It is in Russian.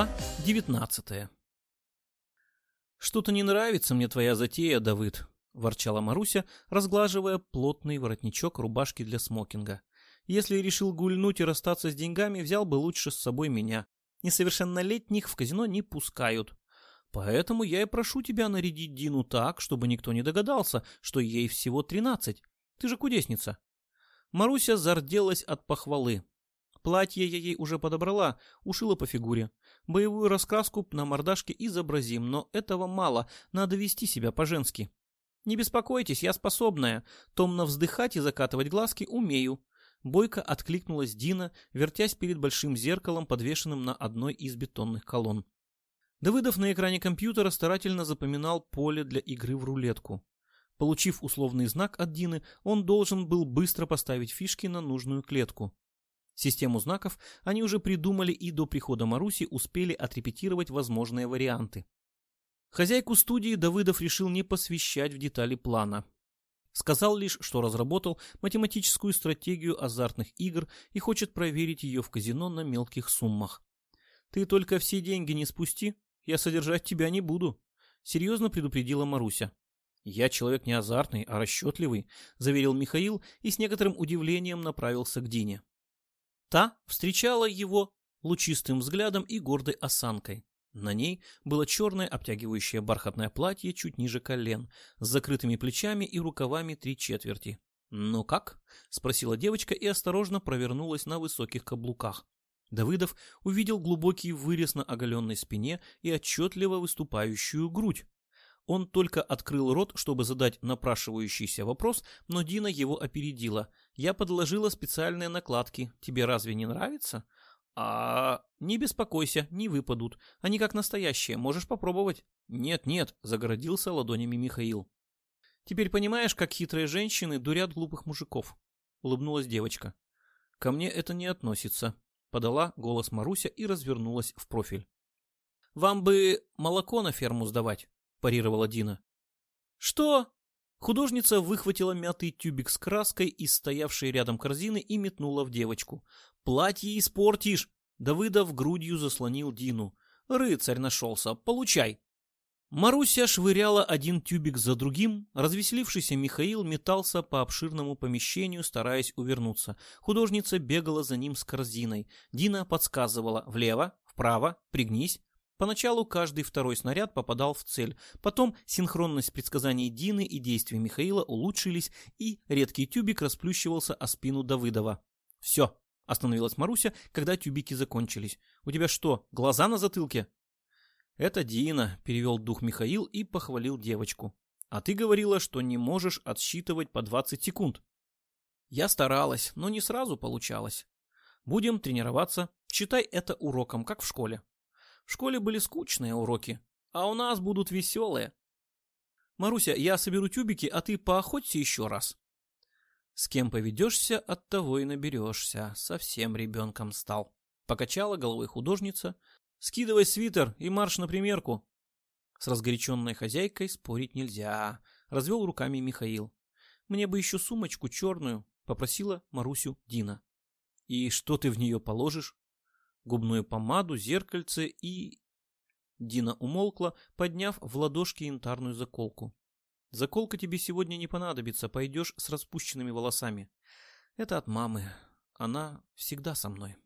Глава 19 «Что-то не нравится мне твоя затея, Давыд», — ворчала Маруся, разглаживая плотный воротничок рубашки для смокинга. «Если решил гульнуть и расстаться с деньгами, взял бы лучше с собой меня. Несовершеннолетних в казино не пускают. Поэтому я и прошу тебя нарядить Дину так, чтобы никто не догадался, что ей всего тринадцать. Ты же кудесница». Маруся зарделась от похвалы. Платье я ей уже подобрала, ушила по фигуре. Боевую раскраску на мордашке изобразим, но этого мало, надо вести себя по-женски. Не беспокойтесь, я способная. Томно вздыхать и закатывать глазки умею. Бойко откликнулась Дина, вертясь перед большим зеркалом, подвешенным на одной из бетонных колонн. Давыдов на экране компьютера старательно запоминал поле для игры в рулетку. Получив условный знак от Дины, он должен был быстро поставить фишки на нужную клетку. Систему знаков они уже придумали и до прихода Маруси успели отрепетировать возможные варианты. Хозяйку студии Давыдов решил не посвящать в детали плана. Сказал лишь, что разработал математическую стратегию азартных игр и хочет проверить ее в казино на мелких суммах. «Ты только все деньги не спусти, я содержать тебя не буду», — серьезно предупредила Маруся. «Я человек не азартный, а расчетливый», — заверил Михаил и с некоторым удивлением направился к Дине. Та встречала его лучистым взглядом и гордой осанкой. На ней было черное обтягивающее бархатное платье чуть ниже колен, с закрытыми плечами и рукавами три четверти. «Ну как?» — спросила девочка и осторожно провернулась на высоких каблуках. Давыдов увидел глубокий вырез на оголенной спине и отчетливо выступающую грудь. Он только открыл рот, чтобы задать напрашивающийся вопрос, но Дина его опередила. «Я подложила специальные накладки. Тебе разве не нравится?» «А... не беспокойся, не выпадут. Они как настоящие, можешь попробовать». «Нет-нет», — загородился ладонями Михаил. «Теперь понимаешь, как хитрые женщины дурят глупых мужиков?» — улыбнулась девочка. «Ко мне это не относится», — подала голос Маруся и развернулась в профиль. «Вам бы молоко на ферму сдавать» парировала Дина. Что? Художница выхватила мятый тюбик с краской из стоявшей рядом корзины и метнула в девочку. «Платье испортишь!» Давыдов грудью заслонил Дину. «Рыцарь нашелся, получай!» Маруся швыряла один тюбик за другим, развеселившийся Михаил метался по обширному помещению, стараясь увернуться. Художница бегала за ним с корзиной. Дина подсказывала «влево, вправо, пригнись». Поначалу каждый второй снаряд попадал в цель, потом синхронность предсказаний Дины и действий Михаила улучшились, и редкий тюбик расплющивался о спину Давыдова. «Все», — остановилась Маруся, когда тюбики закончились. «У тебя что, глаза на затылке?» «Это Дина», — перевел дух Михаил и похвалил девочку. «А ты говорила, что не можешь отсчитывать по 20 секунд». «Я старалась, но не сразу получалось. Будем тренироваться. Считай это уроком, как в школе». В школе были скучные уроки, а у нас будут веселые. Маруся, я соберу тюбики, а ты поохоться еще раз. С кем поведешься, от того и наберешься. Совсем ребенком стал. Покачала головой художница. Скидывай свитер и марш на примерку. С разгоряченной хозяйкой спорить нельзя. Развел руками Михаил. Мне бы еще сумочку черную, попросила Марусю Дина. И что ты в нее положишь? Губную помаду, зеркальце и... Дина умолкла, подняв в ладошки янтарную заколку. «Заколка тебе сегодня не понадобится, пойдешь с распущенными волосами. Это от мамы. Она всегда со мной».